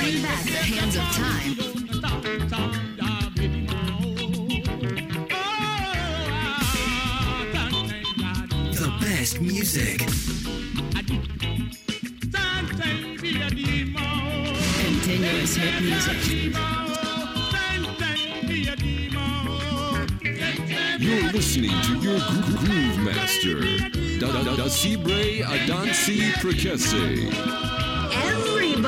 Bring back the hands of time. The best music. Continuous hit music. You're listening to your groove master, Da Da Da Sibre Adansi Prekese.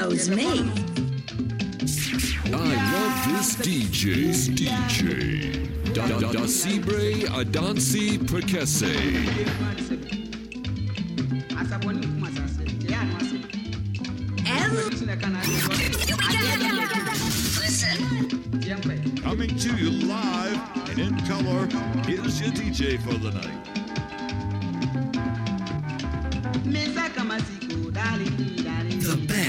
knows me. I love this DJ. This DJ. Da da da Sibre Adansi Prekese. Coming to you live and in color, here's your DJ for the night.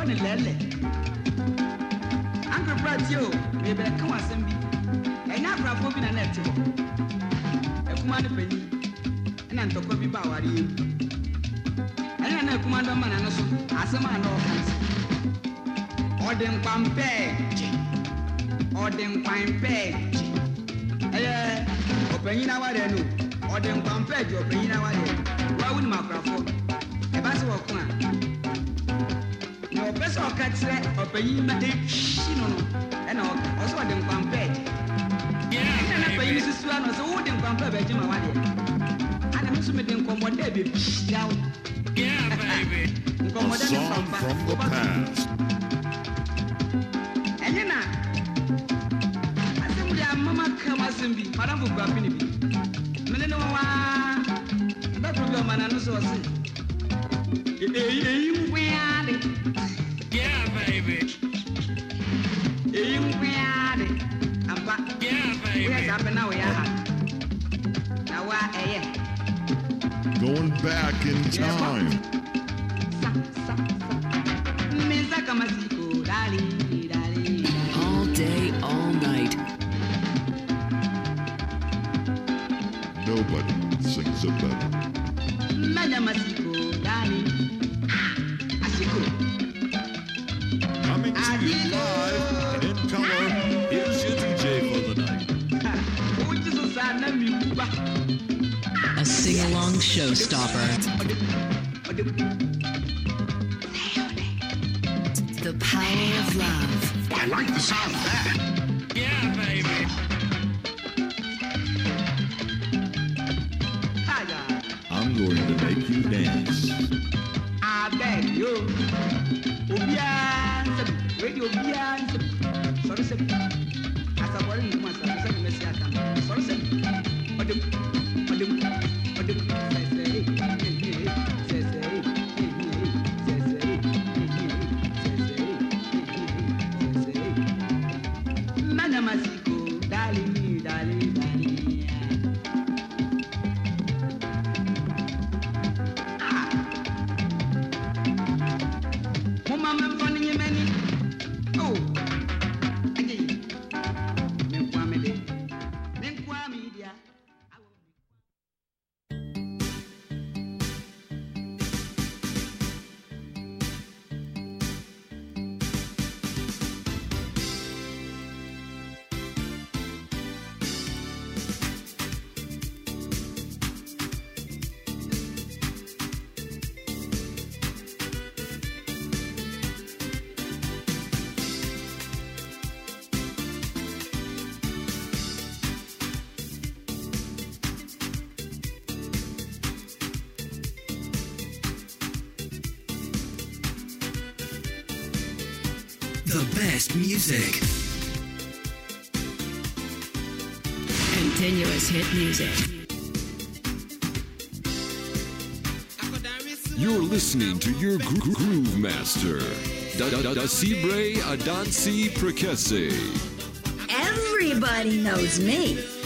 yɛkɔ ne lɛlɛ ankrepra tie o mebɛka wo asɛm bi ɛnyɛ akorafoɔ bi na na ɛte hɔ akuma no pani ɛna ntɔkwa bi ba aware yɛ mu ɛnyɛ na akuma dɔ ma na no so asɛm a na ɔka no sɛ ɔde nkwampɛɛ gye ɔde nkwan pɛɛgye ɛyɛ ɔpanyin awadeɛ no ɔde nkwan pɛɛgye ɔpanyin awadeɛ wawu nim akorafoɔ ɛba sɛ wɔko a pɛ sɛ ɔka kyerɛ ɔpanyin ma ɛhyi no no ɛna oh, ɔsɛ ɔde nkwampɛ agye ɛna na panyin no susua no sɛ wode nkwampɛ bɛagye ma wadeɛ ana me so mede nkɔmmɔda bɛbia wo nkɔmmɔda ne papa woyɛ saa na woyɛ aha na woa ɛyɛ Going back in time. dali dali All day, all night. Nobody sings it better. Showstopper. The power of love. I like the sound of that. Hiya. I'm going to make you dance. I beg you. The best music. Continuous hit music. You're listening to your gro- groove master, Da Da Da Da Sibre Adansi Prekese. Everybody knows me.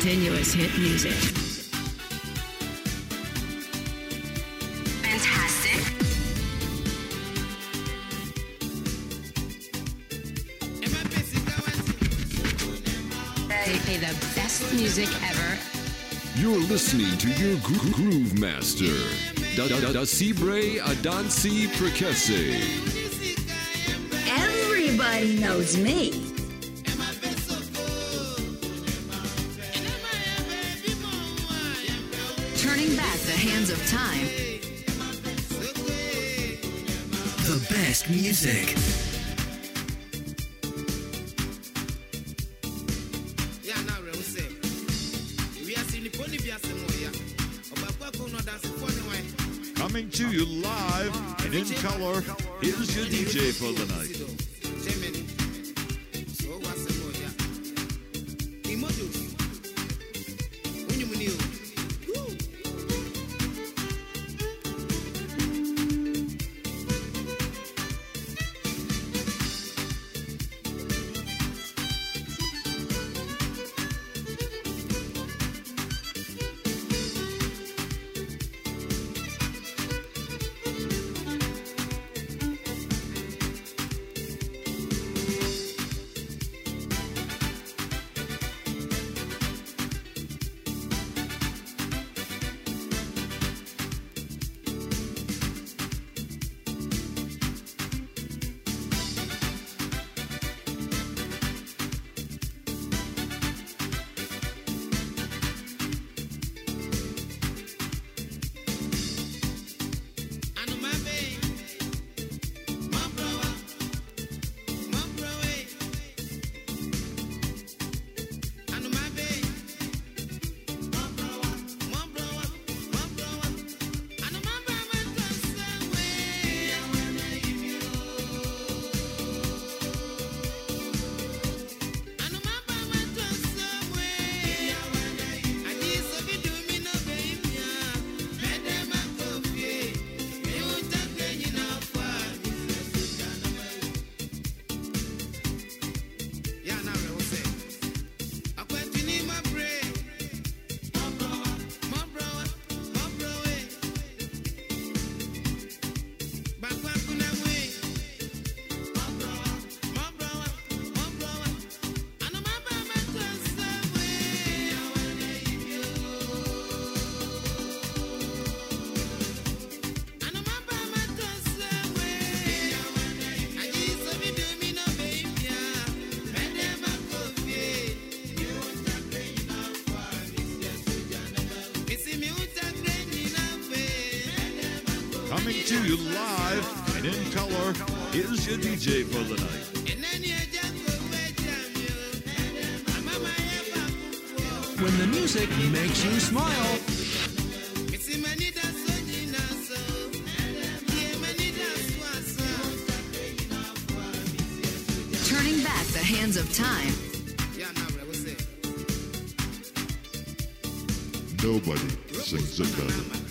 Continuous hit music. Fantastic. They play the best music ever. You're listening to your gro- groove master, Da Da Da Da Sibre Adansi Prekese. Everybody knows me. Turning back the hands of time. The best music. Coming to you live and in color, here's your DJ for the night. Coming to you live and in color, here's your DJ for the night. When the music makes you smile. Turning back the hands of time. Nobody sings it better.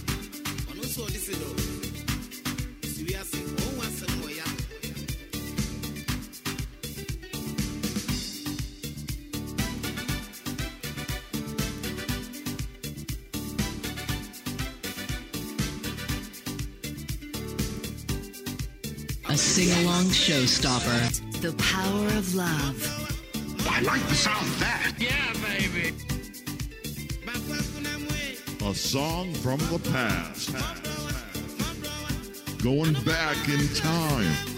Sing along showstopper. The power of love. I like the sound of that. Yeah, baby. A song from the past. Going back in time.